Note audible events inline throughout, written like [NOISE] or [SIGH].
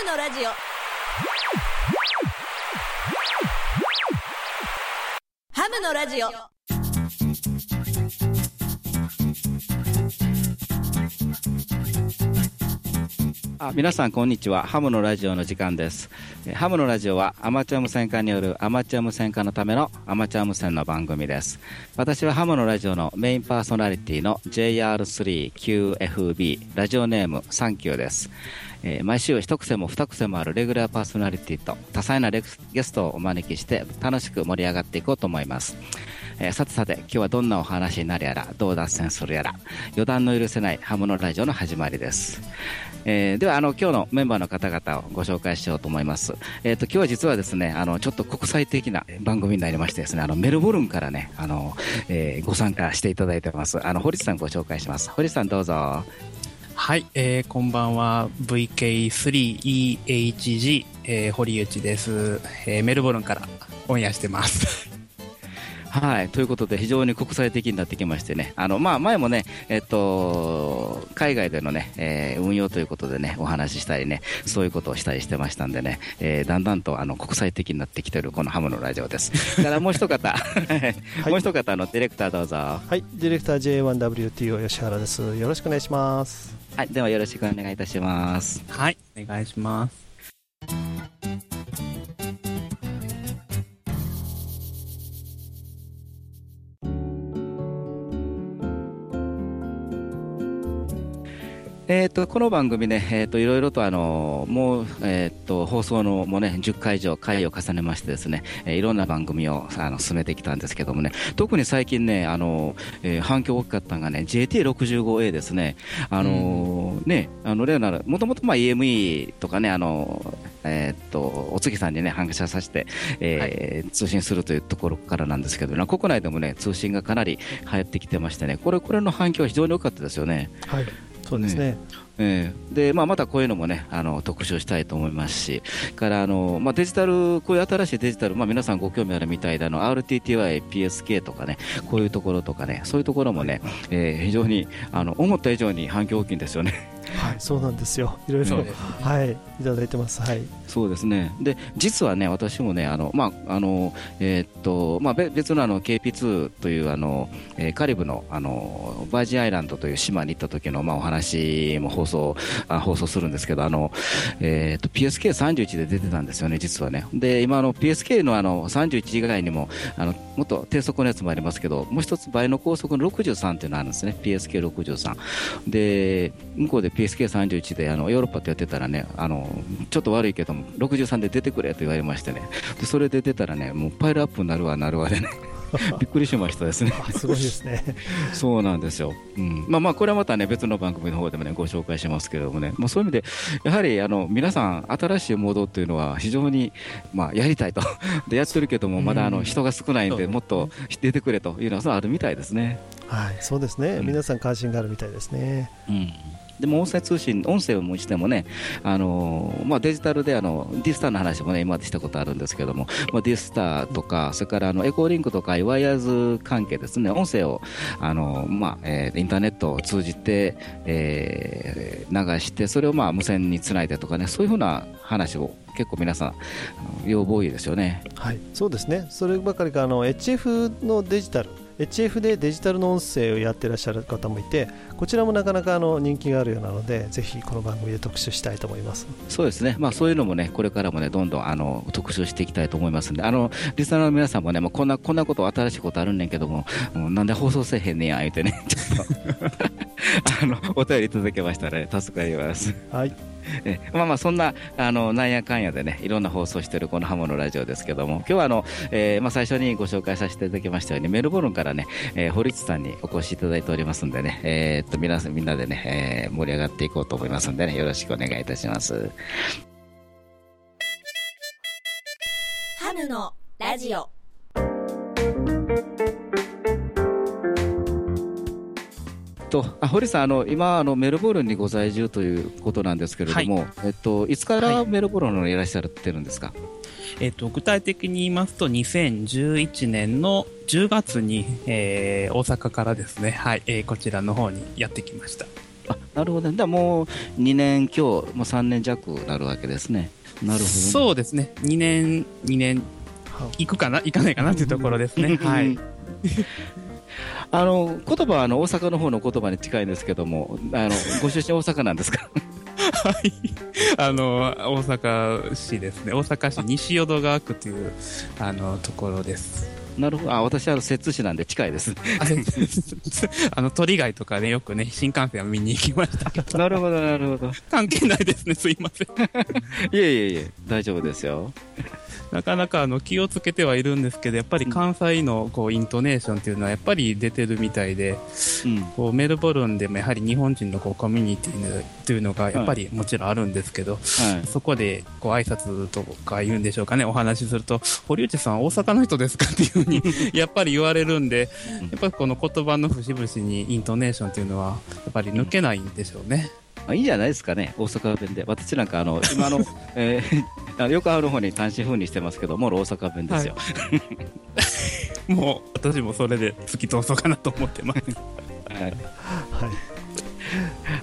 ルのラジオ。ハムのラジオ。あ皆さんこんにちは。ハムのラジオの時間です。ハムのラジオはアマチュア無線化によるアマチュア無線化のためのアマチュア無線の番組です。私はハムのラジオのメインパーソナリティの JR3QFB ラジオネームサンキューです。えー毎週一癖も二癖もあるレギュラーパーソナリティと多彩なゲストをお招きして楽しく盛り上がっていこうと思います。えーさてさて今日はどんなお話になるやらどう脱線するやら予断の許せないハムのラジオの始まりです、えーではあの今日のメンバーの方々をご紹介しようと思います、えー、と今日は実はですねあのちょっと国際的な番組になりましてですねあのメルボルンからねあの、えーご参加していただいてますあの堀さんご紹介します堀さんどうぞはい、えー、こんばんは。VK3EHG、えー、堀内です、えー。メルボルンからオンエアしてます。はい、ということで非常に国際的になってきましてね、あのまあ、前もね、えっと、海外でのね、えー運用ということでね、お話ししたりね、そういうことをしたりしてましたんでね、えーだんだんとあの国際的になってきてるこのハムのラジオです。だからもう一方、[LAUGHS] もう一方のディレクターどうぞ。ははい、ディレクター J1WTO 吉原です。よろしくお願いします。い、ではよろしくお願いいたします。はい、お願いします。えー、とこの番組ね、えー、といろいろとあのもう、えー、と放送のも、ね、10回以上、回を重ねましてですね、えーいろんな番組をあの進めてきたんですけどもね、特に最近ね、あのえー反響大きかったのがね、JT65A ですね、あのね、あの例なら、もともとまあ EME とかね、あのえー、とお月さんにね、反射させて、えー通信するというところからなんですけど、国内でもね、通信がかなり流行ってきてましてね、これ、これの反響は非常に多かったですよね。はい、そうですね。ええでまあ、またこういうのもねあの特集したいと思いますしからあの、まあ、デジタルこういう新しいデジタル、まあ、皆さんご興味あるみたいであの RTTY、PSK とかねこういうところとかねそういうところもね、えー非常にあの思った以上に反響大きいんですよね。はい、そうなんですよ。いろいろ、ねはい、いただいてます。はい。そうですね。で、実はね、私もね、あの、まあ、あの、えーっと、まあ、べ別のあの、KP2 という、あの、えーカリブの、あの、バージンアイランドという島に行った時の、まあ、お話も放送、あ放送するんですけど、あの、えーっと、PSK31 で出てたんですよね、実はね。で、今、あの、PSK のあの、31以外にも、あの、もっと低速のやつもありますけど、もう一つ倍の高速の63っていうのがあるんですね、PSK63。で、向こうで PSK31 であのヨーロッパとやってたらね、あのちょっと悪いけども、63で出てくれと言われましてね、でそれで出たらね、もうパイルアップになるわ、なるわでね、[LAUGHS] びっくりしましたですね。あすごいですね。そうなんですよ。うん。まあまあ、これはまたね、別の番組の方でもね、ご紹介しますけれどもね、まあそういう意味で、やはり、あの、皆さん、新しいモードっていうのは非常に、まあ、やりたいと。[LAUGHS] で、やってるけども、まだ、あの、人が少ないんで、もっと出てくれというのは、そうあるみたいですね。はい、そうですね。うん皆さん関心があるみたいですね。うん。でも音声通信、音声をもしてもね、あのーまあ、デジタルであの D スターの話もね、今までしたことあるんですけども、まあ、D スターとか、それからあのエコーリンクとか、ワイヤーズ関係ですね、音声を、あのーまあえーインターネットを通じて、えー流して、それをまあ無線につないでとかね、そういうふうな話を結構皆さん、あの要望多いですよね。はい、そうですね。そればかりか、あの HF のデジタル。HF でデジタルの音声をやってらっしゃる方もいてこちらもなかなかあの人気があるようなのでぜひこの番組で特集したいと思います。そうですね、まあ、そういうのもね、これからもね、どんどんあの特集していきたいと思いますんで、あのリスナーの皆さんもね、もうこんなこんなこと、新しいことあるんねんけども、もうなんで放送せえへんねや言うてね、ちょっと [LAUGHS] あのお便りいただけましたら、ね、助かります。はいえまあまあそんなあのなんやかんやでねいろんな放送してるこのハモのラジオですけども今日はあの、えーまあ、最初にご紹介させていただきましたようにメルボルンからね、えー堀内さんにお越しいただいておりますんでね、えーっと皆さんみんなでね、えー盛り上がっていこうと思いますんでねよろしくお願いいたします。ハムのラジオとあ堀さんあの今あのメルボルンにご在住ということなんですけれども、えっといつからメルボルンにいらっしゃってるんですか？えっ、と、具体的に言いますと、2011年の10月に、えー大阪からですね、はい、えーこちらの方にやってきました。あなるほどね。だもう2年今日、もう3年弱なるわけですね。なるほど、ね。そうですね。2年、2年、行くかな行かないかなというところですね。[LAUGHS] はい。あの言葉はあの大阪の方の言葉に近いんですけども、あの [LAUGHS] ご出身大阪なんですか？[LAUGHS] はい。あの、大阪市ですね。大阪市西淀川区という、あの、ところです。なるほど。あ、私はあの摂津市なんで近いです。あ [LAUGHS] あの、鳥貝とかね、よくね、新幹線を見に行きましたけど、なるほど、なるほど。関係ないですね、すいません。[LAUGHS] いえいえいえ、大丈夫ですよ。なかなかあの気をつけてはいるんですけど、やっぱり関西のこうイントネーションっていうのはやっぱり出てるみたいで、うん。こうメルボルンでもやはり日本人のこうコミュニティというのがやっぱりもちろんあるんですけど、はい。そこでこう挨拶とか言うんでしょうかね、お話しすると、堀内さん、大阪の人ですかっていうふうに [LAUGHS] やっぱり言われるんで、やっぱりこの言葉の節々にイントネーションっていうのは、やっぱり抜けないんでしょうね。まあ、いいんじゃないですかね、大阪弁で。私なんか、あの、[LAUGHS] 今の、えーあの横浜の方に単身赴任してますけど、もろ大阪弁ですよ。[LAUGHS] もう私もそれで突き通そうかなと思ってます。はいはい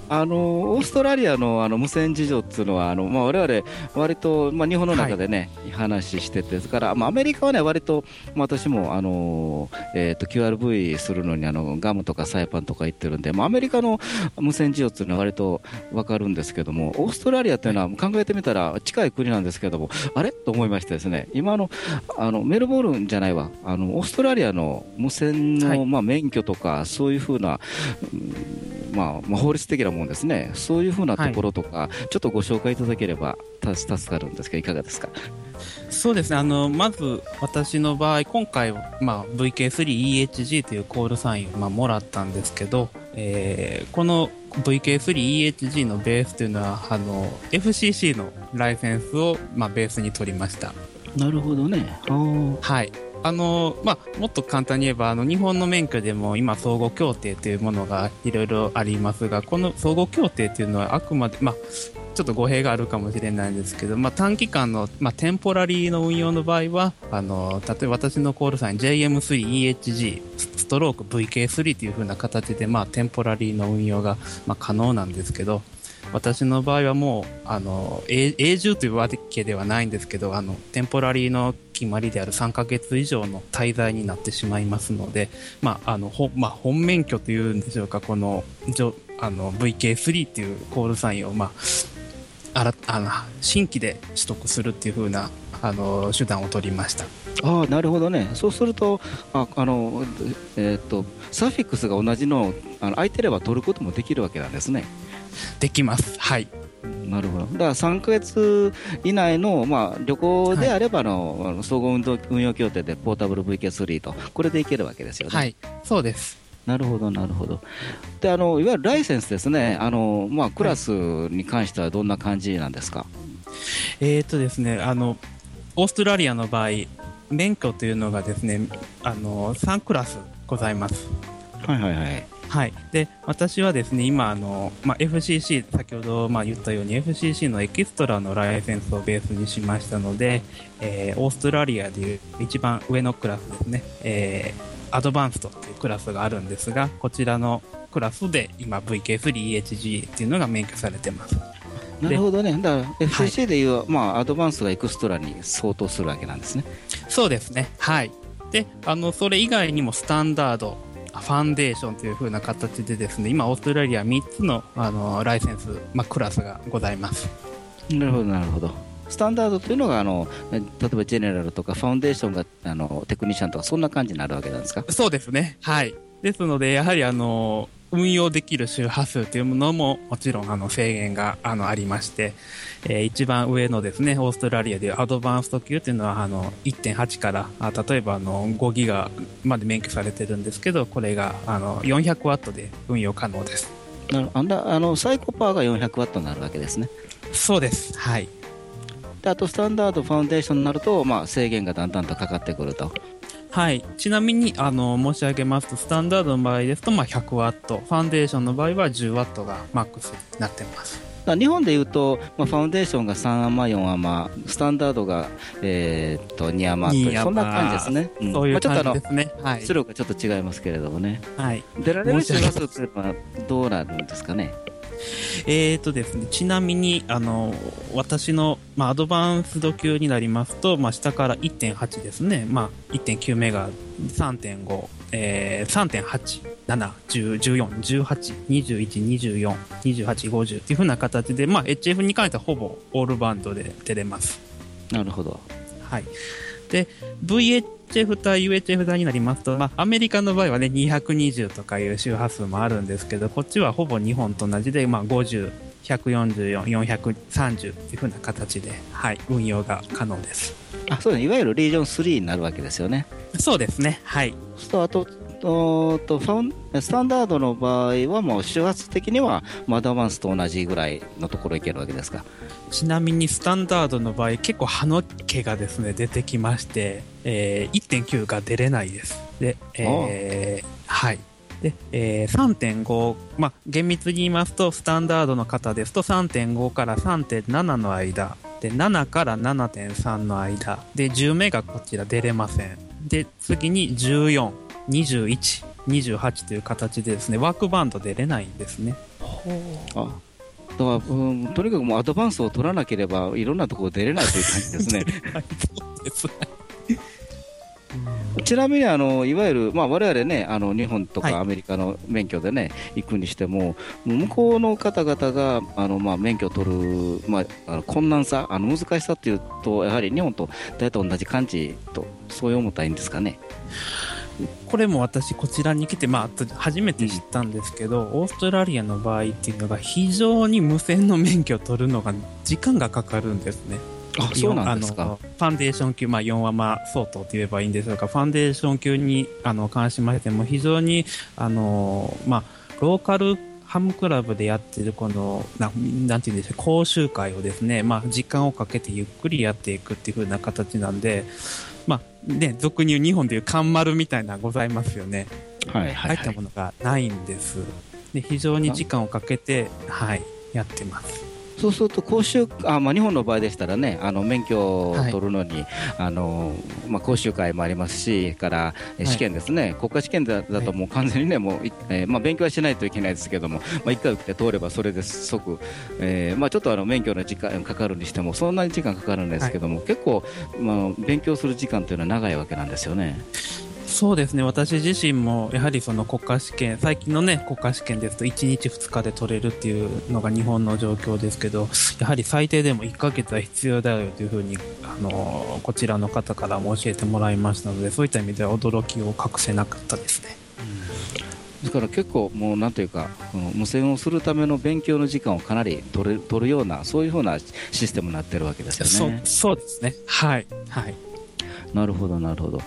あのオーストラリアのあの無線事情っていうのは、あのまあ、我々、割と、まあ、日本の中でね、話してて、ですから、まあ、アメリカはね、割と、まあ、私も、あのえー、と QRV するのにあのガムとかサイパンとか言ってるんで、まあ、アメリカの無線事情っていうのは割と分かるんですけども、オーストラリアっていうのは考えてみたら近い国なんですけども、あれ？と思いましてですね、今のあのメルボルンじゃないわ、あのオーストラリアの無線の、はい。まあ、免許とか、そういうふうな、うんまあ、まあ法律的なもんですね、そういうふうなところとか、ちょっとご紹介いただければた助かるんですが、いかがですか？そうですね、あの、まず私の場合、今回、まあ、VK3EHG というコールサインを、まあ、もらったんですけど、えーこの VK3EHG のベースというのは、あの、FCC のライセンスを、まあ、ベースに取りました。なるほどね。はい。あの、まあ、もっと簡単に言えば、あの、日本の免許でも今、相互協定というものがいろいろありますが、この相互協定というのはあくまで、まあ、ちょっと語弊があるかもしれないんですけど、まあ、短期間の、まあ、テンポラリーの運用の場合は、あの、例えば私のコールサイン JM3EHG ストローク VK3 という風な形で、まあ、テンポラリーの運用が、まあ、可能なんですけど、私の場合はもう、あの、永住というわけではないんですけど、あの、テンポラリーの決まりである3ヶ月以上の滞在になってしまいますので、まあ、あの、ほまあ、本免許というんでしょうか、この、あの、VK3 っていうコールサインを、まあ、あ、あの、新規で取得するっていう風な、あの、手段を取りました。ああ、なるほどね。そうすると、ああの、えーっと、サフィックスが同じのをあの空いてれば取ることもできるわけなんですね。できます。はい。なるほど。だから3ヶ月以内の、まあ、旅行であればの、あの総合運動運用協定でポータブル VK3 と、これでいけるわけですよね。はい。そうです。なるほど、なるほど。で、あの、いわゆるライセンスですね。あの、まあ、クラスに関してはどんな感じなんですか、えーとですね、あの、オーストラリアの場合、免許というのがですね、あの、3クラスございます。はいはいはい。はい。で、私はですね、今、あの、まあ、FCC、先ほど、まあ、言ったように FCC のエキストラのライセンスをベースにしましたので、えーオーストラリアでいう一番上のクラスですね、えーアドバンストというクラスがあるんですが、こちらのクラスで今 VK3EHG っていうのが免許されてます。なるほどね。だから、FCC でいう、まあ、アドバンスがエクストラに相当するわけなんですね。そうですね。はい。で、あの、それ以外にもスタンダード、ファンデーションという風な形でですね、今、オーストラリア3つの、あの、ライセンス、まあ、クラスがございます。なるほど、なるほど。スタンダードというのがあの例えばジェネラルとかファウンデーションがあのテクニシャンとかそんな感じになるわけなんですか？そうですね。はい。ですので、やはりあの、運用できる周波数というものももちろんあの制限があのありまして、えー一番上のですね、オーストラリアでアドバンスト級というのはあの1.8から、あ例えばあの5ギガまで免許されてるんですけど、これがあの400ワットで運用可能です。なるあんなあのサイコパーが400ワットになるわけですねそうです。はい。であとスタンダードファウンデーションになると、まあ、制限がだんだんとかかってくるとはい。ちなみに、あの、申し上げますと、スタンダードの場合ですと、まあ、100ワット、ファンデーションの場合は10ワットがマックスになってます。日本でいうと、まあ、ファウンデーションが3アマ4アマスタンダードが、えーっと2アマという2アマそんな感じですね、んそういう感じですね。はい。出力がちょっと違いますけれどもねはい。出られる周波数というのはどうなるんですかね？えーとですね、ちなみに、あの、私の、まあ、アドバンスド級になりますと、まあ、下から1.8ですね。まあ、1.9メガ、3.5、えー、3.8、7、10、14、18、21、24、28、50っていう風な形で、まあ、HF に関してはほぼオールバンドで出れます。なるほど。はい。で、VHF 対 UHF 対になりますと、まあ、アメリカの場合はね、220とかいう周波数もあるんですけど、こっちはほぼ日本と同じで、まあ、50、144、430っていう風な形で、はい、運用が可能です。あ、そうですね。いわゆるリージョン3になるわけですよね。そうですね。はい。そうあと、おーとファウンスタンダードの場合はもう周波数的にはマダマンスと同じぐらいのところいけるわけですか？ちなみにスタンダードの場合、結構歯の毛がですね、出てきまして、えー、1.9が出れないです。で、えー、はい。で、えー、3.5、まあ、厳密に言いますと、スタンダードの方ですと3.5から3.7の間、で、7から7.3の間、で、10メガこちら出れません。で、次に14、21、28という形でですね、ワークバンド出れないんですね。あだから、うん、とにかくもうアドバンスを取らなければいろんなところ出れないという感じですね [LAUGHS] はい、そうです。ちなみにあのいわゆる、まあ、我々ねあの日本とはい。かアメリカの免許でね、行くにしても向こうの方々があの、まあ、免許を取る、まあ、あの困難さあの難しさっていうとやはり日本と大体同じ感じとそういう思ったらいいんですかね。これも私こちらに来て、まあ、初めて知ったんですけど、オーストラリアの場合っていうのが非常に無線の免許を取るのが時間がかかるんですね。あそうなんですか？ファンデーション級、まあ、4話ま相当と言えばいいんでしょうか、ファンデーション級にあの関しましても非常に、あのまあ、ローカルハムクラブでやってるこの、ななんていうんでしょう、講習会をですね、まあ、時間をかけてゆっくりやっていくっていう風な形なんで、まあ、ね、俗に言う日本でいうカンマルみたいなのございますよね。はいはいはい入ったものがないんです。で非常に時間をかけて、はい、やってます。そうすると講習あ、まあ、日本の場合でしたらねあの免許を取るのに、あのまあ、講習会もありますしから試験ですね、国家試験だだともう完全にねもう、いえーまあ、勉強はしないといけないですけども、まあ、1回受けて通ればそれで即、えーまあ、ちょっとあの免許の時間かかるにしてもそんなに時間かかるんですけども、結構、まあ、勉強する時間というのは長いわけなんですよね。そうですね、私自身もやはりその国家試験、最近のね、国家試験ですと1日2日で取れるっていうのが日本の状況ですけど、やはり最低でも1ヶ月は必要だよというふうに、あの、こちらの方からも教えてもらいましたので、そういった意味では驚きを隠せなかったですね。ですから結構もうなんというかこの無線をするための勉強の時間をかなり取れ取るようなそういうふうなシステムになってるわけですよね。そう、そうですね。はい。はい。なるほど、なるほど。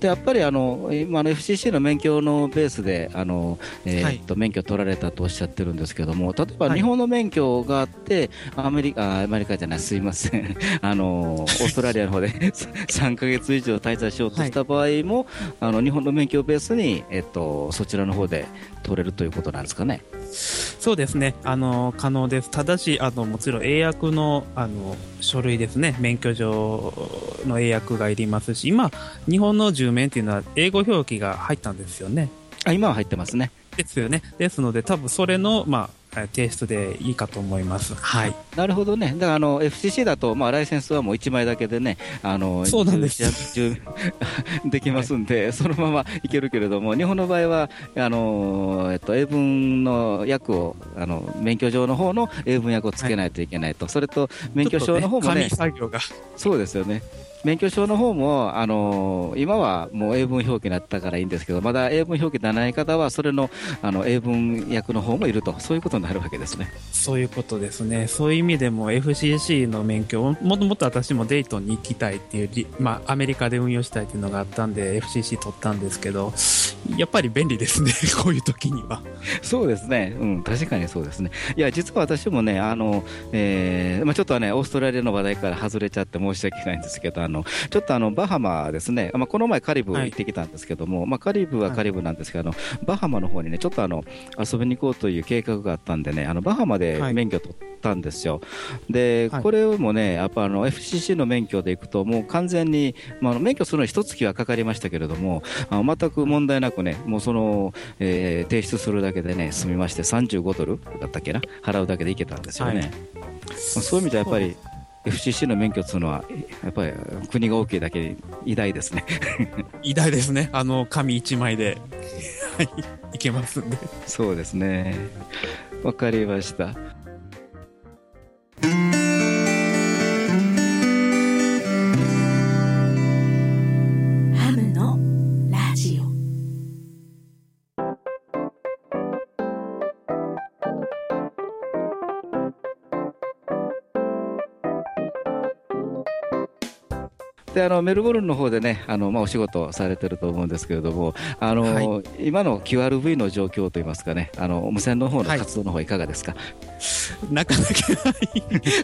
でやっぱりあの今の FCC の免許のベースであの、えーっと免許取られたとおっしゃってるんですけども例えばはい。日本の免許があって、アメリカあアメリカじゃないすいません。[LAUGHS] あのオーストラリアの方で3ヶ月以上滞在しようとした場合も、あの日本の免許をベースに、えっと、そちらの方で取れるということなんですかね。そうですね、あの可能です。ただし、あのもちろん英訳のあの書類ですね、免許証の英訳がいりますし、今、日本の住免っていうのは英語表記が入ったんですよね。あ今は入ってますね。ですよね。ですので、多分それの、まあ、提出でいいかと思います。はい。なるほどね。だからあの FCC だと、まあ、ライセンスはもう1枚だけでね、あのそうなんです10 10できますんで、そのままいけるけれども、日本の場合は、あのえっと、英文の訳を、あの免許証の方の英文訳をつけないといけないと、それと免許証の方もねちょっと紙作業が。そうですよね。免許証の方も、あの今はもう英文表記になったからいいんですけど、まだ英文表記でない方は、それのあの英文訳の方もいると、そういうことになるわけですね。そういうことですね。そういう意味でも FCC の免許を、もともと私もデイトンに行きたいっていうり、まあ、アメリカで運用したいっていうのがあったんで、FCC 取ったんですけど、やっぱり便利ですね、[LAUGHS] こういう時には。そうですね、うん、確かにそうですね。いや、実は私もね、あの、えーまあ、ちょっとはね、オーストラリアの話題から外れちゃって申し訳ないんですけど、あの、ちょっとあの、バハマですね、まあ、この前カリブ行ってきたんですけども、まあ、カリブはカリブなんですけど、あの、バハマの方にね、ちょっとあの、遊びに行こうという計画があったんでね、あの、バハマではい。免許取っったんですよ。で、はい。これもね、やっぱあの FCC の免許でいくと、もう完全に、まあ、あの免許するのに一月はかかりましたけれども、あの全く問題なくね、もうその、えー提出するだけでね、済みまして、35ドルだったっけな、払うだけでいけたんですよね。そういう意味ではやっぱり、FCC の免許っていうのは、やっぱり国が大きいだけに偉大ですね。[LAUGHS] 偉大ですね。あの、紙一枚で、はい、いけますんで。そうですね。わかりました。であのメルボルンの方でね、あのまあ、お仕事されてると思うんですけれども、あのは今の QRV の状況といいますかね、あの無線の方のはい活動の方いかがですか、[LAUGHS] なかなか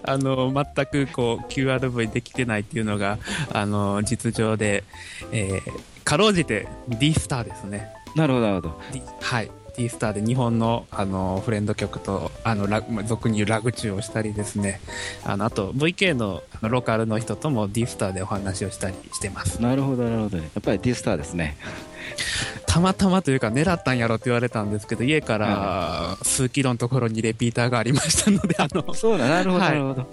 [LAUGHS] あの、全くこう、QRV できてないっていうのが、あの、実情で、えーかろうじて D スターですね。なるほど、なるほど。はい。D スターで日本のあのフレンド曲とあのラ俗に言うラグチューをしたりですねあのあと VK のあのローカルの人とも D スターでお話をしたりしてますなるほど、なるほど。やっぱり D スターですね。たまたまというか狙ったんやろって言われたんですけど家から数キロのところにレピーターがありましたのであのそうだ、なるほど、はい。なるほど。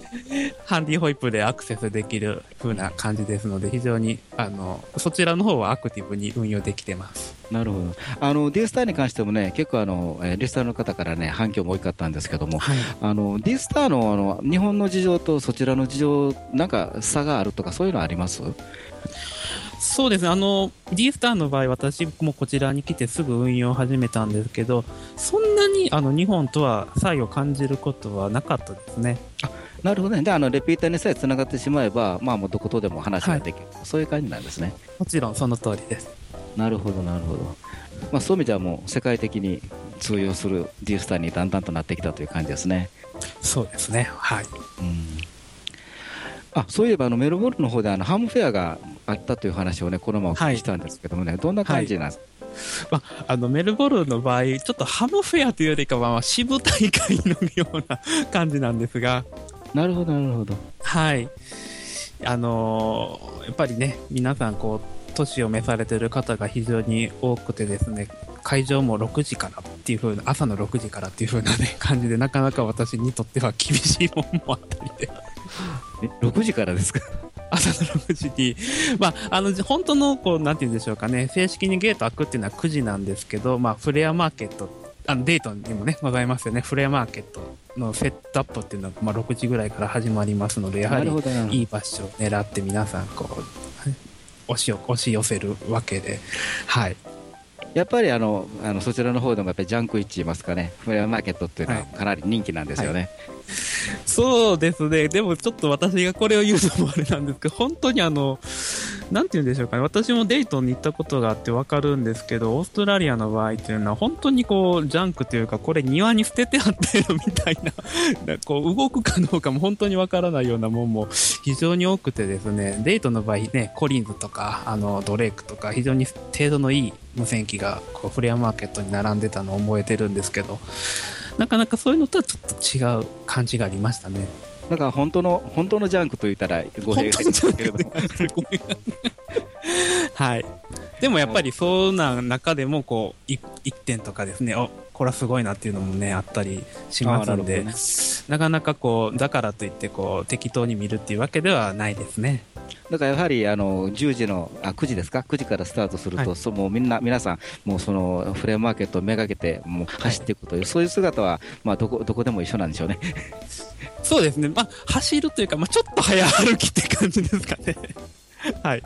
ハンディホイップでアクセスできる風な感じですので非常にあのそちらの方はアクティブに運用できてます。なるほど。あの D スターに関してもね、結構あの、えーリスターの方からね、反響も多かったんですけども、はい。あの D スターのあの日本の事情とそちらの事情、なんか差があるとか、そういうのあります？そうですね、あの、D スターの場合、私もこちらに来てすぐ運用を始めたんですけど、そんなにあの日本とは差異を感じることはなかったですね。なるほどね。で、あのレピーターにさえつながってしまえば、まあもうどことでも話ができる、そういう感じなんですね。もちろんその通りです。なるほど、なるほど。まあそういう意味ではもう世界的に通用する D スターにだんだんとなってきたという感じですね。そうですね、はい。うんあそういえばあのメルボルンの方であのハムフェアがあったという話をねこの前お聞きしたんですけどもね、どんな感じなんですか、まあ、あのメルボルンの場合、ちょっとハムフェアというよりかは、まあ、支部大会のような感じなんですが、なるほどなるほど。はい。あのーやっぱりね、皆さん、こう、年を召されてる方が非常に多くてですね、会場も6時からっていう風な、朝の6時からっていう風なね、[LAUGHS] 感じで、なかなか私にとっては厳しいもんもあったりで、え6時からですか？[LAUGHS] 朝の6時に、まあ、あの、本当の、こう、なんて言うんでしょうかね、正式にゲート開くっていうのは9時なんですけど、まあ、フレアマーケット、あの、デートにもね、ございますよね、フレアマーケットのセットアップっていうのは、まあ、6時ぐらいから始まりますので、やはりいい場所を狙って皆さん、こう、押しよ押し寄せるわけで、はい。やっぱりあのあのそちらの方でもやっぱりジャンクイッチ言いますかね。フレアマーケットっていうのははい。かなり人気なんですよね、そうですね。でもちょっと私がこれを言うのもあれなんですけど、本当にあの、なんて言うんでしょうかね。私もデイトンに行ったことがあってわかるんですけど、オーストラリアの場合っていうのは本当にこう、ジャンクというか、これ庭に捨ててあってるみたいな、こう、動くかどうかも本当にわからないようなもんも非常に多くてですね、デイトンの場合ね、コリンズとか、あの、ドレイクとか、非常に程度のいい無線機が、こう、フレアマーケットに並んでたのを覚えてるんですけど、なかなかそういうのとはちょっと違う感じがありましたね。だから本当の本当のジャンクと言ったら語弊がありますけれども。[LAUGHS] はい。でもやっぱりそうな中でも、こう、い一点とかですね、お、これはすごいなっていうのもね、あったりしますんで、ね。なかなかこう、だからといって、こう、適当に見るっていうわけではないですね。だからやはりあの10時のあ9時ですか？9時からスタートすると、はい。そうもうみんな皆さんもうそのフレアマーケットをめがけてもう走っていくという、そういう姿はまあどこどこでも一緒なんでしょうね。そうですね。まあ、走るというか、まあ、ちょっと早歩きって感じですかね。[LAUGHS] はい。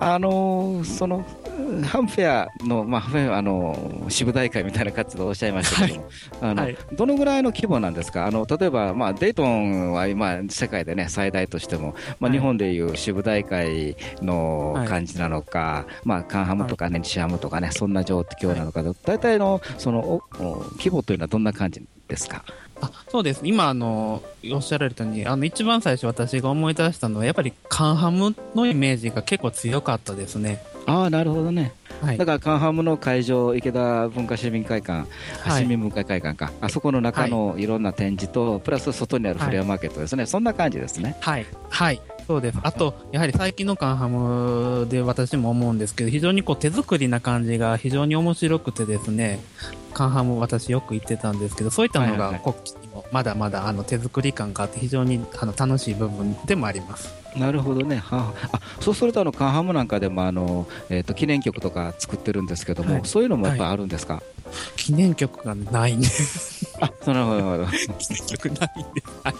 あのーそのうんハンフェアの、まあ、ハンフェアあの支部大会みたいな活動をおっしゃいましたけども、あのはいどのぐらいの規模なんですか、あの例えば、まあ、デイトンは今、世界で、ね、最大としても、まあ、はい日本でいう支部大会のはい感じなのか、まあ、カンハムとか、ね、西ハムとかね、そんな状況なのか、大体のそのおお規模というのはどんな感じですか？あそうです。今、あの、おっしゃられたように、あの、一番最初私が思い出したのは、やっぱりカンハムのイメージが結構強かったですね。ああ、なるほどね。はいだからカンハムの会場、池田文化市民会館、はい市民文化会館か、あそこの中のいろんな展示と、プラス外にあるフレアマーケットですね、そんな感じですね。はい。はい。そうです。あと、やはり最近のカンハムで私も思うんですけど、非常にこう手作りな感じが非常に面白くてですね、カンハム私よく行ってたんですけど、そういったのはいはいはいが国旗にもまだまだあの手作り感があって非常にあの楽しい部分でもあります。なるほどね、はあ、あそうするとあのカンハムなんかでもあの、えー、と記念曲とか作ってるんですけども、はいそういうのもやっぱりあるんですか、記念曲がないんです。あそ [LAUGHS] なるほどなるほど記念曲ないんです。はい。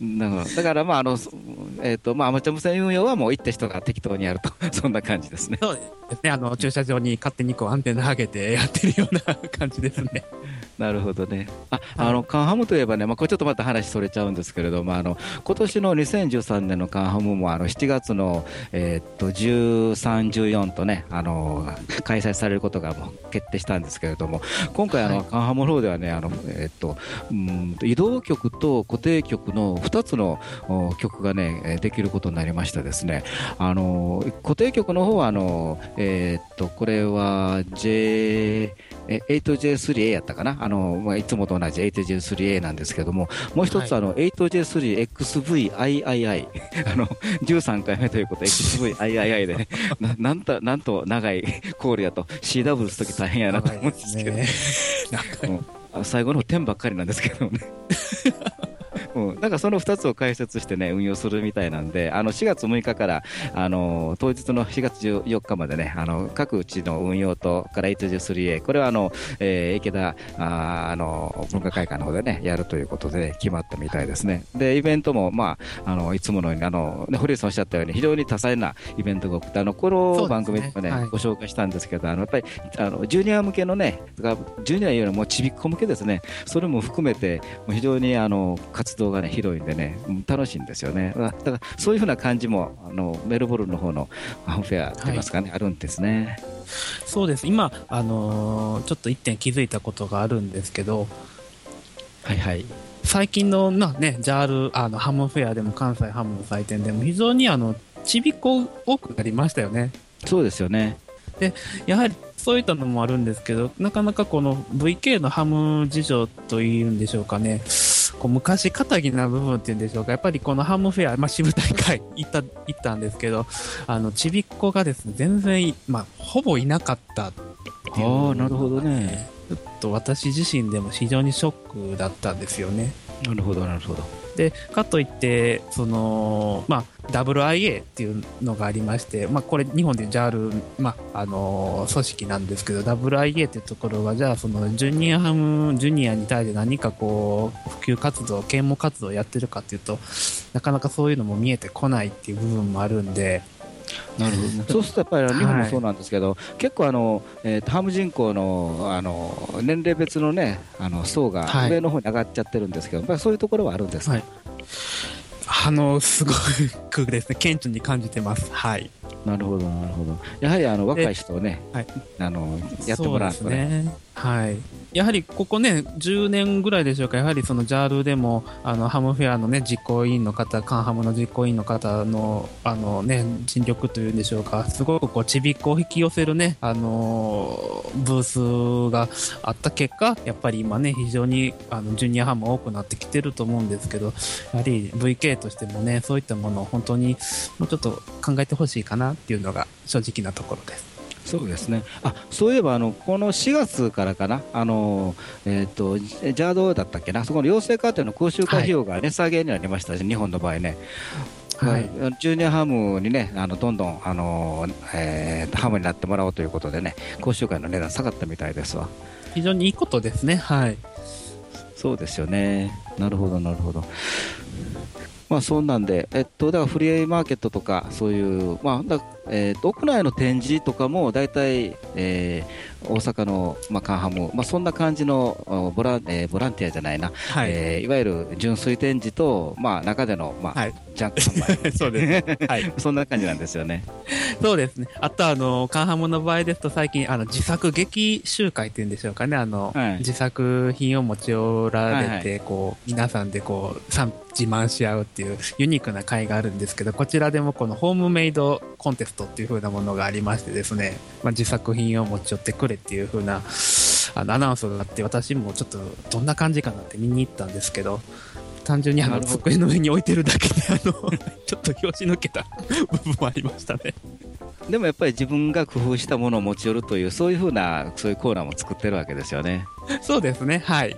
だから、まああのえーとまあ、アマチュア無線運用はもう行った人が適当にやると、そんな感じですね。ね。あの、駐車場に勝手にこうアンテナ上げてやってるような感じですね。[LAUGHS] なるほどね。あ、あの、カンハムといえばね、まあ、これちょっとまた話それちゃうんですけれども、あの、今年の2013年のカンハムも、あの、7月の、えーっと、13、14とね、あの、開催されることがもう決定したんですけれども、今回、あの、はいカンハムの方ではね、あの、えーっと、うん移動曲と固定曲の2つのお曲がね、えーできることになりましてですね、あの、固定曲の方は、あの、えーっと、これは J、え 8J3A やったかな？あの、まあ、いつもと同じ 8J3A なんですけども、もう一つ、はい。あの 8J3XVIII [LAUGHS] あの13回目ということで XVIII でね。ななんとなんと長いコールやと CW すとき大変やなと思うんですけど、ね。最後の方点ばっかりなんですけどね。[LAUGHS] うん、なんかその2つを解説してね運用するみたいなんであの4月6日からあの当日の4月14日までねあの各地の運用とから 8J3A これはあの、えー池田あーあの文化会館の方でねやるということで決まったみたいですね。でイベントも、まあ、あのいつものようにあの、ね、堀内さんおっしゃったように非常に多彩なイベントが多くてあのこの番組でもねはい。ご紹介したんですけどあのやっぱりあのジュニア向けのねがジュニアよりもちびっこ向けですね。それも含めて非常にあの活動がね広いんでねうん楽しいんですよね。だからそういうふうな感じもあのメルボルンの方のファンフェアといいますかね、あるんですね。そうです。今、あのーちょっと一点気づいたことがあるんですけど、はいはい。最近のな、ね、ジャール、あの、ハムフェアでも関西ハムの祭典でも非常にあの、ちびっこ多くなりましたよね。そうですよね。やはりそういったのもあるんですけど、なかなかこの VK のハム事情というんでしょうかね、こう昔、肩ぎな部分っていうんでしょうか、やっぱりこのハムフェア、まあ、支部大会 [LAUGHS] 行った、行ったんですけど、あの、ちびっこがですね、全然、まあ、ほぼいなかったっていう。ああなるほどねちょっと私自身でも非常にショックだったんですよね。なるほどなるほどで、かといって、その、まあ、WIA っていうのがありまして、まあ、これ日本で JAL、まあ、あの組織なんですけど、WIA っていうところが、じゃあ、その、ジュニアハム、ジュニアに対して何かこう、普及活動、啓蒙活動をやってるかっていうと、なかなかそういうのも見えてこないっていう部分もあるんで、なるほどね、そうするとやっぱり日本もそうなんですけど、結構あの、えーと、ハム人口のあの年齢別のねあの層がはい。上の方に上がっちゃってるんですけど、やっぱりそういうところはあるんですか、はい。あの、すごくですね、顕著に感じてます。はい。なるほどなるほど。やはりあの若い人をね、はい。あのやってもらうとね。はい。やはりここね、10年ぐらいでしょうか、やはりその JAL でも、あの、ハムフェアのね、実行委員の方、カンハムの実行委員の方の、あのね、尽力というんでしょうか、すごくこう、ちびっこを引き寄せるね、あのーブースがあった結果、やっぱり今ね、非常に、あの、ジュニアハム多くなってきてると思うんですけど、やはり VK としてもね、そういったものを本当に、もうちょっと考えてほしいかなっていうのが正直なところです。そうですねあそういえばあのこの4月からかなあの、えー、とジャードだったっけなそこの養成課程の講習会費用が値下げになりましたし、日本の場合ね。はいジュニアハムにね、あのどんどん、あのえーハムになってもらおうということでね、講習会の値段下がったみたいですわ。非常にいいことですね。はい。そうですよね。なるほど、なるほど。まあ、そんなんで、えっと、だからフリーマーケットとか、そういう、まあ、だえっと、屋内の展示とかも、大体、えー大阪の、まあ、カンハム、まあ、そんな感じのおボラ,、えーボランティアじゃないな、はい。えーいわゆる純粋展示と、まあ、中での、まあはいジャンク販売 [LAUGHS] そうです。はい。[LAUGHS] そんな感じなんですよね。そうですね。あと、あの、カンハムの場合ですと、最近、あの、自作劇集会っていうんでしょうかね。あの、はい自作品を持ち寄られて、はいはこう、皆さんでこう、自慢し合うっていうユニークな会があるんですけど、こちらでもこのホームメイドコンテストっていう風なものがありましてですね、まあ、自作品を持ち寄ってくれっていう風な、あの、アナウンスがあって、私もちょっと、どんな感じかなって見に行ったんですけど、単純にあの、机の上に置いてるだけで、あの、[LAUGHS] ちょっと拍子抜けた [LAUGHS] 部分もありましたね。でもやっぱり自分が工夫したものを持ち寄るという、そういうふうな、そういうコーナーも作ってるわけですよね。そうですね、はい。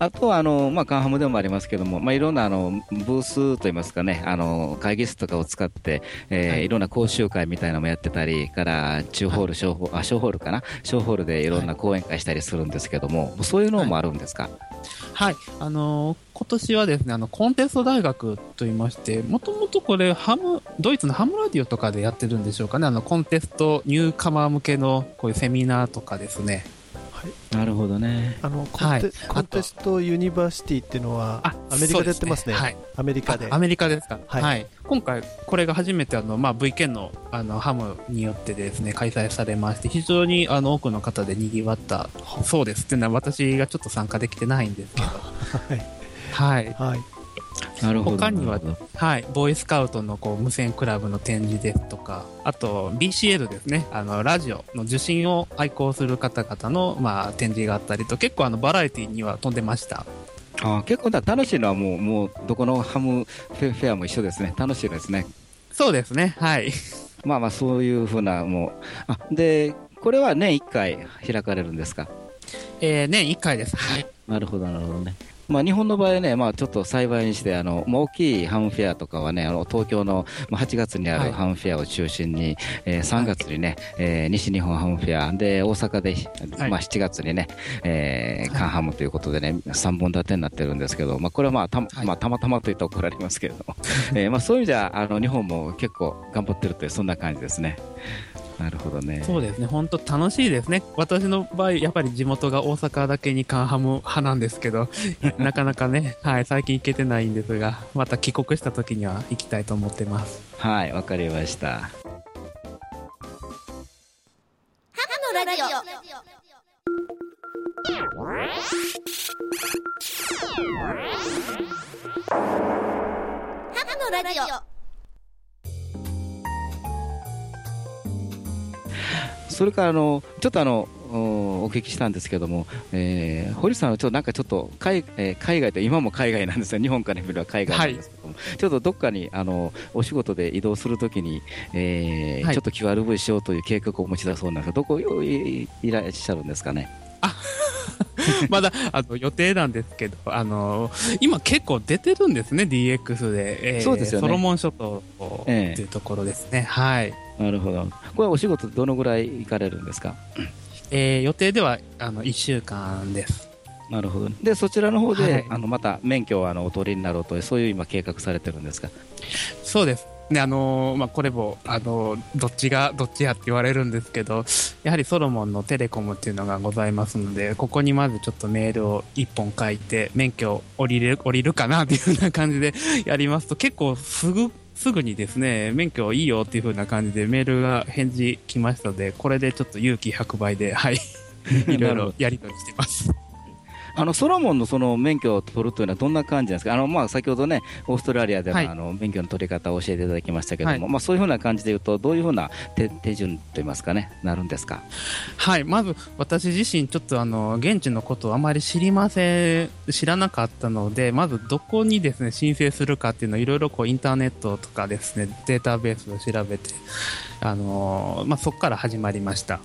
あとはあの、まあ、カンハムでもありますけども、まあ、いろんなあのブースといいますかね、あの会議室とかを使って、えーはいい、ろんな講習会みたいなのもやってたり、から中ホール、小ホール、あ小ホールかな、小ホールでいろんな講演会したりするんですけども、そういうのもあるんですか？はい。あのー今年はですね、あの、コンテスト大学と言いまして、もともとこれ、ハム、ドイツのハムラディオとかでやってるんでしょうかね。あの、コンテストニューカマー向けのこういうセミナーとかですね。なるほどね。あのコンテ,、はいコンテストユニバーシティっていうのはアメリカでやってますねそうですはい。アメリカであアメリカですか？ははいい。今回、これが初めてあの、まあ、VK のあの、ハムによってですね、開催されまして、非常にあの、多くの方で賑わったそうです。っていうのは私がちょっと参加できてないんですけど。は [LAUGHS] いはい。はいなるほど。他にははい、ボーイスカウトのこう無線クラブの展示ですとか、あと BCL ですね、あのラジオの受信を愛好する方々の、まあ、展示があったりと、結構あのバラエティには飛んでました。あ結構だ楽しいのはもう、もうどこのハムフェフェアも一緒ですね。楽しいですね。そうですね、はい。まあまあ、そういうふうな、もう、あ、で、これは年1回開かれるんですか？えー、年1回です。はい。なるほど、なるほどね。まあ、日本の場合ね、まあ、ちょっと幸いにして、あの、まあ、大きいハムフェアとかはね、あの、東京の、まあ、8月にあはい。るハムフェアを中心に、えー3月にね、えー西日本ハムフェア、で、大阪で、はい。まあ、7月にね、えーはい。カンハムということでね、3本立てになってるんですけど、まあ、これはまあ、た,、はい。まあ、たまたまと言ったら怒られますけれども、えーまあ、そういう意味じゃ、あの、日本も結構頑張ってるという、そんな感じですね。なるほどね。そうですね、本当楽しいですね。私の場合、やっぱり地元が大阪だけにカンハム派なんですけど、[LAUGHS] なかなかね、はい、最近行けてないんですが、また帰国した時には行きたいと思ってます。はい、わかりました。ハムのラジオハムのラジオそれからあのちょっとあのおお聞きしたんですけども、えー堀さんはちょっとなんかちょっと海,、えー海外と今も海外なんですよ。日本から見れば海外なんですけども、ちょっとどっかにあのお仕事で移動するときに、えーはい。ちょっと QRV しようという計画をお持ちだそうなんですがどこいいいらっしゃるんですかね？[LAUGHS] まだあの予定なんですけど、あの今結構出てるんですね、DX で。えーそうですよねソロモン諸島ええっていうところですね。はい。なるほど。これお仕事どのぐらい行かれるんですか？えー予定ではあの1週間です。なるほど。でそちらの方で、はいあのまた免許をあのお取りになろうというそういう今計画されてるんですか？そうです。ね、あのーまあ、これも、あのーどっちが、どっちやって言われるんですけど、やはりソロモンのテレコムっていうのがございますので、ここにまずちょっとメールを一本書いて、免許降りれる、降りるかなっていうふうな感じで [LAUGHS] やりますと、結構すぐ、すぐにですね、免許いいよっていうふうな感じでメールが返事来ましたので、これでちょっと勇気100倍で、はい、[LAUGHS] いろいろやり取りしてます。あのソロモンのその免許を取るというのはどんな感じなんですか、あのまあ、先ほどね、オーストラリアでも、はい。あの免許の取り方を教えていただきましたけども、はい。まあ、そういうふうな感じでいうと、どういうふうな手手順といいますかね、なるんですか？はい、まず私自身、ちょっとあの現地のことをあまり知りません、知らなかったので、まずどこにですね申請するかっていうのをいろいろこうインターネットとかですねデータベースを調べて、あのまあ、そこから始まりました。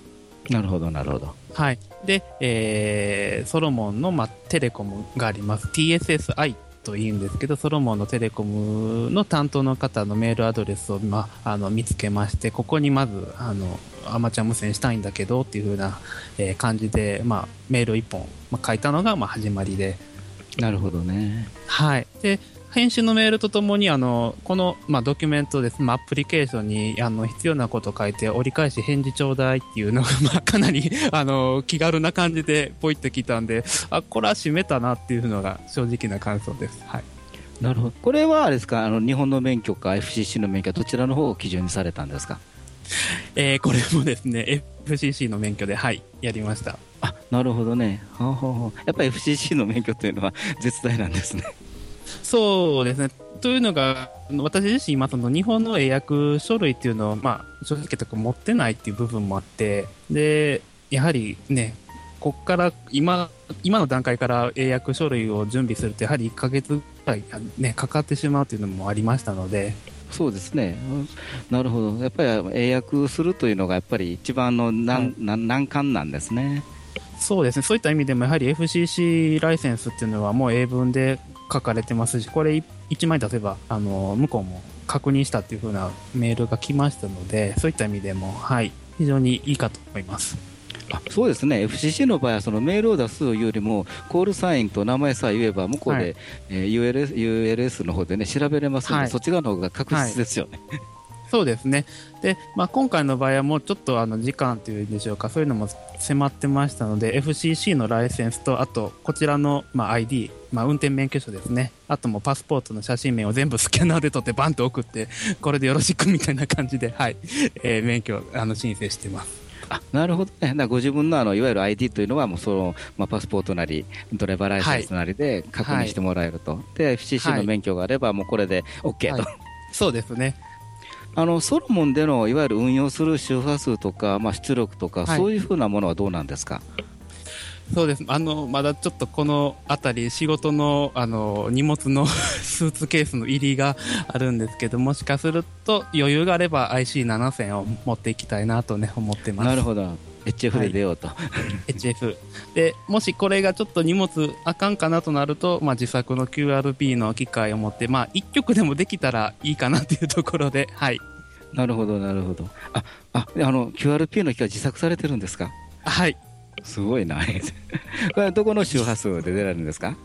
なるほど、なるほど。はい、で、えーソロモンの、まあ、テレコムがあります。TSSI と言うんですけど、ソロモンのテレコムの担当の方のメールアドレスを、まあ、あの見つけまして、ここにまずあのアマチュア無線したいんだけどっていう風な、えー感じで、まあ、メールを一本、まあ、書いたのが、まあ、始まりで、なるほどね。はい。で、返信のメールとともに、あの、この、まあ、ドキュメントです。まあ、アプリケーションに、あの、必要なことを書いて、折り返し返事ちょうだいっていうのが、[LAUGHS] まあ、かなり、あの、気軽な感じで、ポイってきたんで、あ、これは閉めたなっていうのが、正直な感想です。はい。なるほど。これはあれですか、あの日本の免許か FCC の免許、どちらの方を基準にされたんですか？[LAUGHS] えーこれもですね、FCC の免許で、はい、やりました。あなるほどね、はあはあはあやっぱり FCC の免許というのは絶大なんですね。そうですね。というのが、私自身今、その日本の英訳書類っていうのを、まあ、正直とか持ってないっていう部分もあって、で、やはりね、こっから、今、今の段階から英訳書類を準備すると、やはり1ヶ月ぐらい、ね、かかってしまうというのもありましたので、そうですね、うんなるほど、やっぱり英訳するというのが、やっぱり一番の難,、難難関なんですね。そうですね、そういった意味でも、やはり FCC ライセンスっていうのはもう英文で書かれてますし、これ1枚出せば、あの、向こうも確認したっていう風なメールが来ましたので、そういった意味でも、はい、非常にいいかと思います。あそうですね、FCC の場合はそのメールを出すよりも、コールサインと名前さえ言えば、向こうで、はいえー ULS, ULS の方でね、調べれますので、はいそっち側の方が確実ですよね。そうですね。で、まあ、今回の場合はもうちょっとあの時間というんでしょうか、そういうのも迫ってましたので、FCC のライセンスと、あと、こちらの、まあ、ID、まあ、運転免許証ですね。あともうパスポートの写真面を全部スキャナーで撮ってバンと送って、これでよろしくみたいな感じで、はい、えー免許、あの、申請してます。あなるほど。ね、だご自分のあのいわゆる ID というのは、もうそのまあ、パスポートなり、ドライバーライセンスなりで確認してもらえると、で FCC の免許があれば、もうこれで OK と、はい。そうですね。あのソロモンでのいわゆる運用する周波数とか、まあ、出力とか、はい。そういうふうなものはどうなんですか？そうです。あの、まだちょっとこのあたり、仕事の、あの、荷物の [LAUGHS] スーツケースの入りがあるんですけど、もしかすると余裕があれば IC7000 を持っていきたいなとね、思ってます。なるほど HF で出ようと、[LAUGHS] HF。で、もしこれがちょっと荷物あかんかなとなると、まあ自作の QRP の機械を持って、まあ一曲でもできたらいいかなっていうところで、はい。なるほど、なるほど、あああの QRP の機械、自作されてるんですか、はい。すごいな、[LAUGHS] これはどこの周波数で出られるんですか、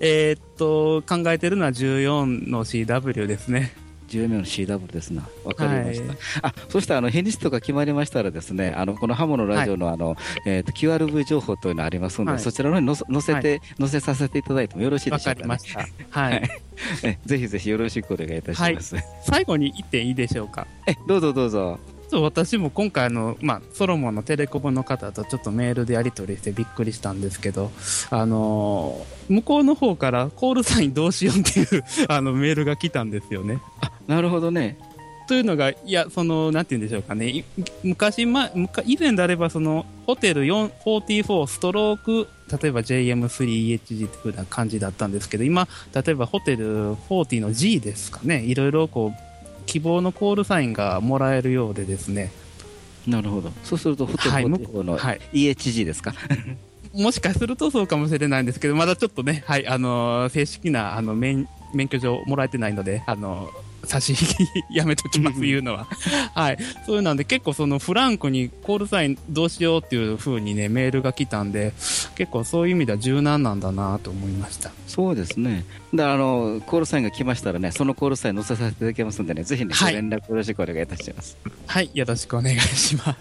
えーっと、考えてるのは14の CW ですね。10名の CW ですな、わかりました。はいあそしてあの日にちとか決まりましたら、ですねあのこのハモのラジオのあの、えーと QRV 情報というのがありますので、はいそちらの方に載せて、載せさせていただいてもよろしいでわしょうか、ね、かりました。はい。[LAUGHS] えぜひぜひよろしくお願いいたします。最後に言っていいでしょうか？えどうぞどうぞ。ちょっと私も今回あの、まあ、ソロモンのテレコムの方とちょっとメールでやり取りしてびっくりしたんですけど、あのー向こうの方からコールサインどうしようっていう [LAUGHS] あのメールが来たんですよね。あなるほどね。というのが、いや、その、なんて言うんでしょうかね。い昔、ま、以前であれば、その、ホテル4 44ストローク、例えば JM3EHG っていう風な感じだったんですけど、今、例えばホテル40の G ですかね。いろいろこう、希望のコールサインがもらえるようでですね。なるほど。そうすると、ホテルはいホテルのはい EHG ですか？[LAUGHS] もしかするとそうかもしれないんですけど、まだちょっとね、はい、あのー正式な、あの、免、免許状もらえてないので、あのー差し引きやめときます、言うのは。はい。そういうなんで、結構そのフランクにコールサインどうしようっていう風にね、メールが来たんで、結構そういう意味では柔軟なんだなと思いました。そうですね。だからあのコールサインが来ましたらね、そのコールサイン載せさせていただきますんでね、ぜひね、はいご連絡よろしくお願いいたします。はい、よろしくお願いします。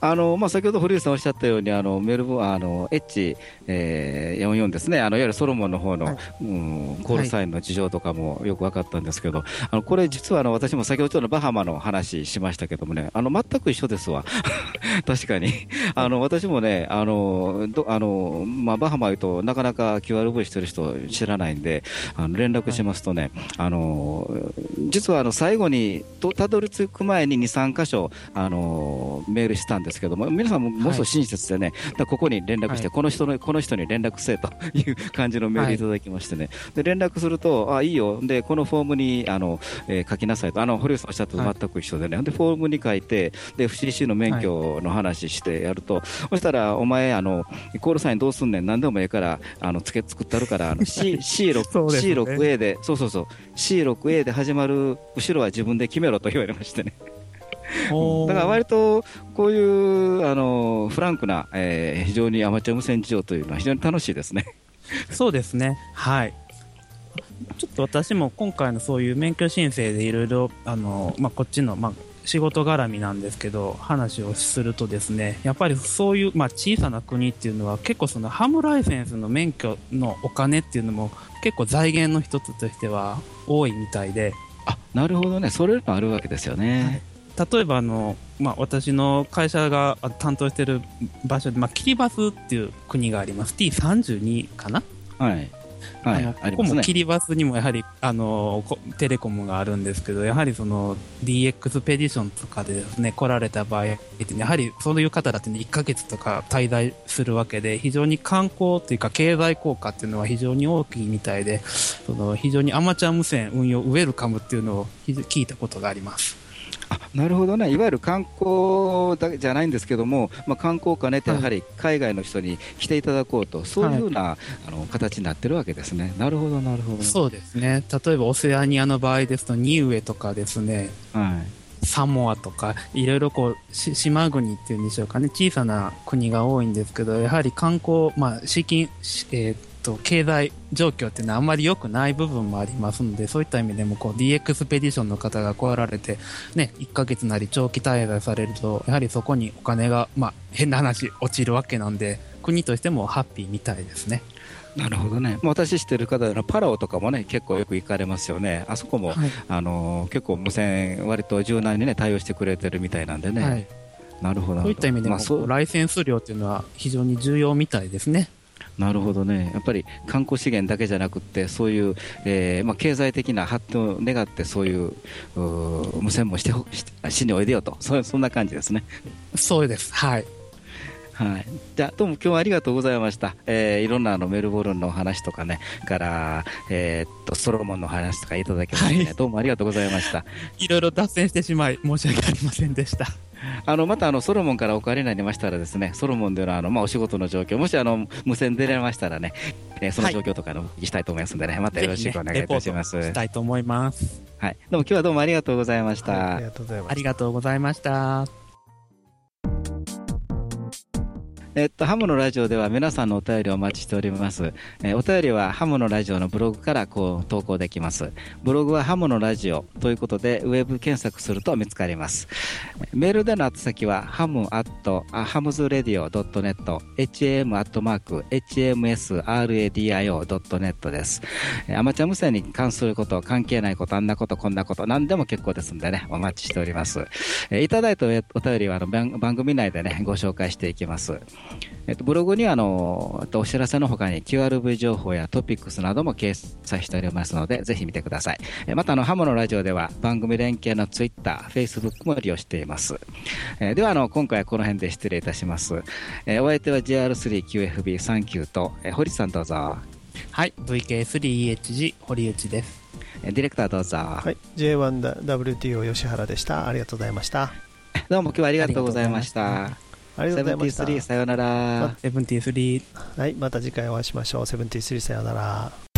あのまあ、先ほど堀内さんおっしゃったように、あのメルボあの H44、えー44ですね、あのいわゆるソロモンの方の、はい。うん、コールサインの事情とかもよく分かったんですけど、あのこれ、実はあの私も先ほどのバハマの話しましたけどもね、あの全く一緒ですわ、[LAUGHS] 確かに。あの私もね、あのどあのまあ、バハマ言うと、なかなか QRV してる人知らないんで、あの連絡しますとね、あの実はあの最後にとたどり着く前に2、3箇所、あのメールしたんですけども、皆さんもものすごく親切でね、だからここに連絡して、はい。この人のこの人に連絡せえと [LAUGHS] いう感じのメールい。ただきましてね、で連絡すると、あいいよ、でこのフォームにあの、えー書きなさいと、あの堀内さんおっしゃったと全く一緒でね、でフォームに書いて、で FCC の免許の話してやると、そしたら、お前あの、コールサインどうすんねん、なんでもええから、あのつけ作ったるから、あの [LAUGHS] C C6 そうですね。C6A で、そうそうそう、C6A で始まる後ろは自分で決めろと言われましてね。だから割とこういうあのフランクな、えー非常にアマチュア無線事情というのは非常に楽しいですね。そうですね。はい。ちょっと私も今回のそういう免許申請でいろいろ、あの、まあ、こっちの、まあ、仕事絡みなんですけど、話をするとですね、やっぱりそういう、まあ、小さな国っていうのは結構そのハムライセンスの免許のお金っていうのも結構財源の一つとしては多いみたいで、あなるほどね、それもあるわけですよね。例えばあの、まあ、私の会社が担当している場所で、まあ、キリバスっていう国があります T32 かな？はい。はい。あ。ここもキリバスにもやはりあのこテレコムがあるんですけど、やはりその DX ペディションとかでですね、来られた場合、やはりそういう方だってね、1ヶ月とか滞在するわけで、非常に観光というか経済効果っていうのは非常に大きいみたいで、その非常にアマチュア無線運用ウェルカムっていうのを聞いたことがあります。あなるほどね、いわゆる観光だけじゃないんですけども、まあ、観光兼ねて、やはり海外の人に来ていただこうと、そういうふうな、あの形になってるわけですね。なるほど、なるほど。そうですね。例えばオセアニアの場合ですと、ニウエとかですね、はい。サモアとか、いろいろこう、し島国っていうんでしょうかね、小さな国が多いんですけど、やはり観光、まあ、資金、しえーっと、経済状況っていうのはあんまり良くない部分もありますので、そういった意味でも、こう、DX ペディションの方が来られて、ね、1ヶ月なり長期滞在されると、やはりそこにお金が、まあ、変な話、落ちるわけなんで、国としてもハッピーみたいですね。なるほどね、まあ私知ってる方のパラオとかもね、結構よく行かれますよね、あそこも、はい。あの結構無線、割と柔軟にね、対応してくれてるみたいなんでね、はい。なるほど、そういった意味でも、まあライセンス料っていうのは非常に重要みたいですね。なるほどね、やっぱり観光資源だけじゃなくって、そういう、えーまあ、経済的な発展を願って、そういうう無線もしてししにおいでよと、そそんな感じですね。そうです。はい。はい、じゃあ、どうも今日はありがとうございました。えーいろんなあのメルボルンのお話とかね、から、えーっと、ソロモンの話とかいただきまして、ねはいどうもありがとうございました。いろいろ脱線してしまい、申し訳ありませんでした。あの、またあの、ソロモンからお帰りになりましたらですね、ソロモンでのあの、まあ、お仕事の状況、もしあの、無線出られましたらね、えーその状況とかのお聞きしたいと思いますんでね、またよろしくお願いいたします。ねしたいと思います。はい。どうも今日はどうもありがとうございました。はいありがとうございました。えっと、ハムのラジオでは皆さんのお便りをお待ちしております。えーお便りはハムのラジオのブログからこう投稿できます。ブログはハムのラジオということで、ウェブ検索すると見つかります。メールでの宛先は、ハムアット、ハムズレディオ .net、ham アットマーク、hmsradio.net です。えアマチュア無線に関すること、関係ないこと、あんなこと、こんなこと、何でも結構ですんでね、お待ちしております。えーいただいたお便りはあの番組内でね、ご紹介していきます。えっと、ブログにはあのえっとお知らせの他に QRV 情報やトピックスなども掲載しておりますので、ぜひ見てください。えまたあの、ハモのラジオでは番組連携の Twitter、Facebook も利用しています。えーではあの、今回はこの辺で失礼いたします。えーお相手は JR3QFB39 と、えー堀さんどうぞ。はい、VK3EHG 堀内です。えーディレクターどうぞ。はい J1WTO 吉原でしたありがとうございましたどうも今日はありがとうございました。ありがとうございました。73さようなら。73はいまた次回お会いしましょう。73さよなら